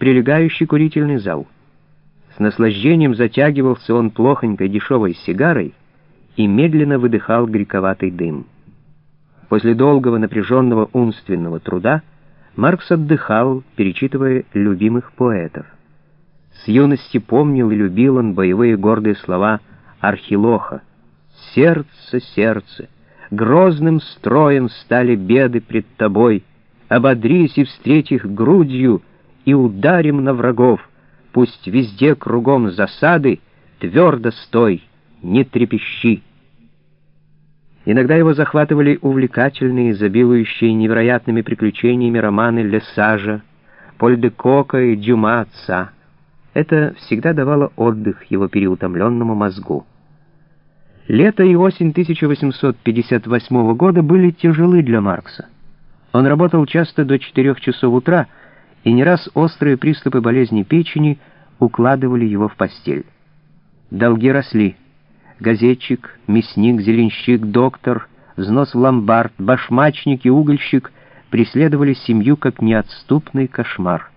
прилегающий курительный зал. С наслаждением затягивался он плохонькой дешевой сигарой и медленно выдыхал грековатый дым. После долгого напряженного умственного труда Маркс отдыхал, перечитывая любимых поэтов. С юности помнил и любил он боевые гордые слова Архилоха. «Сердце, сердце, грозным строем стали беды пред тобой. Ободрись и встреть их грудью, и ударим на врагов. Пусть везде кругом засады, твердо стой, не трепещи». Иногда его захватывали увлекательные, изобилующие невероятными приключениями романы Лесажа, Поль де Кока и Дюма отца. Это всегда давало отдых его переутомленному мозгу. Лето и осень 1858 года были тяжелы для Маркса. Он работал часто до 4 часов утра, и не раз острые приступы болезни печени укладывали его в постель. Долги росли газетчик, мясник, зеленщик, доктор, взнос в ломбард, башмачник и угольщик преследовали семью как неотступный кошмар.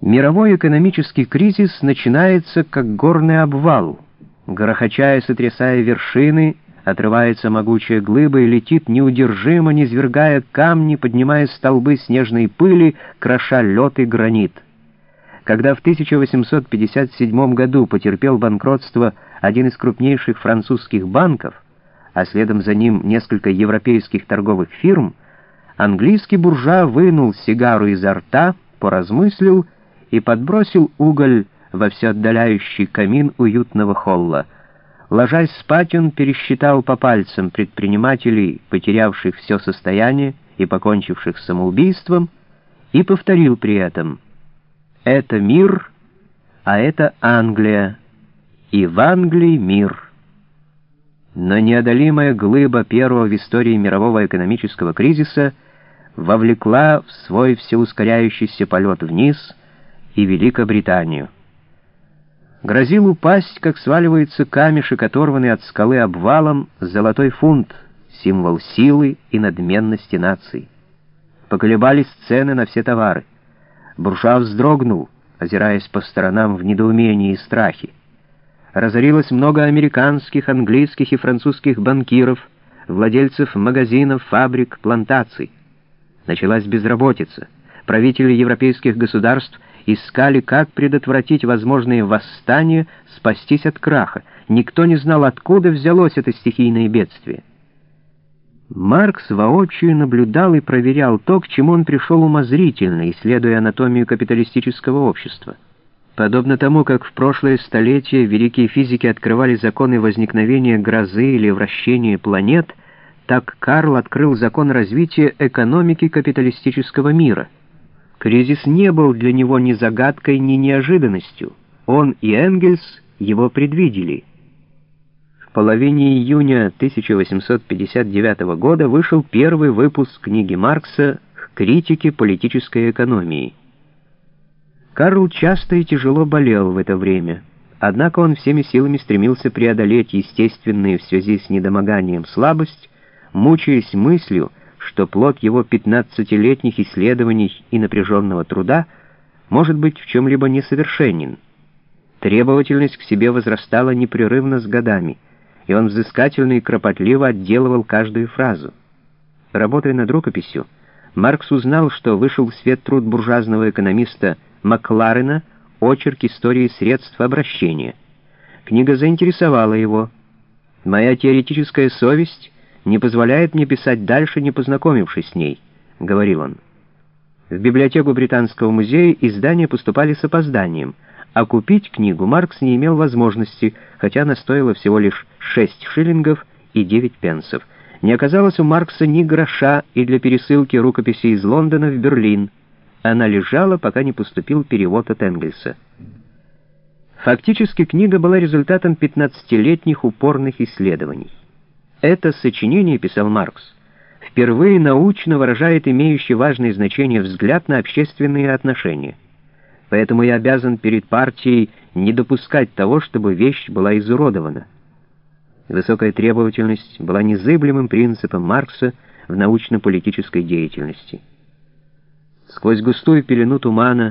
Мировой экономический кризис начинается как горный обвал. Грохочая, сотрясая вершины, отрывается могучая глыба и летит неудержимо, низвергая камни, поднимая столбы снежной пыли, кроша лед и гранит. Когда в 1857 году потерпел банкротство один из крупнейших французских банков, а следом за ним несколько европейских торговых фирм, английский буржуа вынул сигару изо рта, поразмыслил и подбросил уголь во все отдаляющий камин уютного холла. Ложась спать, он пересчитал по пальцам предпринимателей, потерявших все состояние и покончивших самоубийством, и повторил при этом — это мир, а это Англия, и в Англии мир. Но неодолимая глыба первого в истории мирового экономического кризиса вовлекла в свой всеускоряющийся полет вниз и Великобританию. Грозил упасть, как сваливается камешек, оторванный от скалы обвалом, золотой фунт, символ силы и надменности наций. Поколебались цены на все товары. Буржуа вздрогнул, озираясь по сторонам в недоумении и страхе. Разорилось много американских, английских и французских банкиров, владельцев магазинов, фабрик, плантаций. Началась безработица. Правители европейских государств искали, как предотвратить возможные восстания, спастись от краха. Никто не знал, откуда взялось это стихийное бедствие. Маркс воочию наблюдал и проверял то, к чему он пришел умозрительно, исследуя анатомию капиталистического общества. Подобно тому, как в прошлое столетие великие физики открывали законы возникновения грозы или вращения планет, так Карл открыл закон развития экономики капиталистического мира. Кризис не был для него ни загадкой, ни неожиданностью. Он и Энгельс его предвидели — половине июня 1859 года вышел первый выпуск книги Маркса «К критике политической экономии». Карл часто и тяжело болел в это время, однако он всеми силами стремился преодолеть естественную в связи с недомоганием слабость, мучаясь мыслью, что плод его 15-летних исследований и напряженного труда может быть в чем-либо несовершенен. Требовательность к себе возрастала непрерывно с годами — и он взыскательно и кропотливо отделывал каждую фразу. Работая над рукописью, Маркс узнал, что вышел в свет труд буржуазного экономиста Макларена «Очерк истории средств обращения». Книга заинтересовала его. «Моя теоретическая совесть не позволяет мне писать дальше, не познакомившись с ней», — говорил он. В библиотеку Британского музея издания поступали с опозданием — а купить книгу Маркс не имел возможности, хотя она стоила всего лишь 6 шиллингов и 9 пенсов. Не оказалось у Маркса ни гроша и для пересылки рукописи из Лондона в Берлин. Она лежала, пока не поступил перевод от Энгельса. Фактически книга была результатом 15-летних упорных исследований. Это сочинение, писал Маркс, впервые научно выражает имеющий важное значение взгляд на общественные отношения поэтому я обязан перед партией не допускать того, чтобы вещь была изуродована. Высокая требовательность была незыблемым принципом Маркса в научно-политической деятельности. Сквозь густую пелену тумана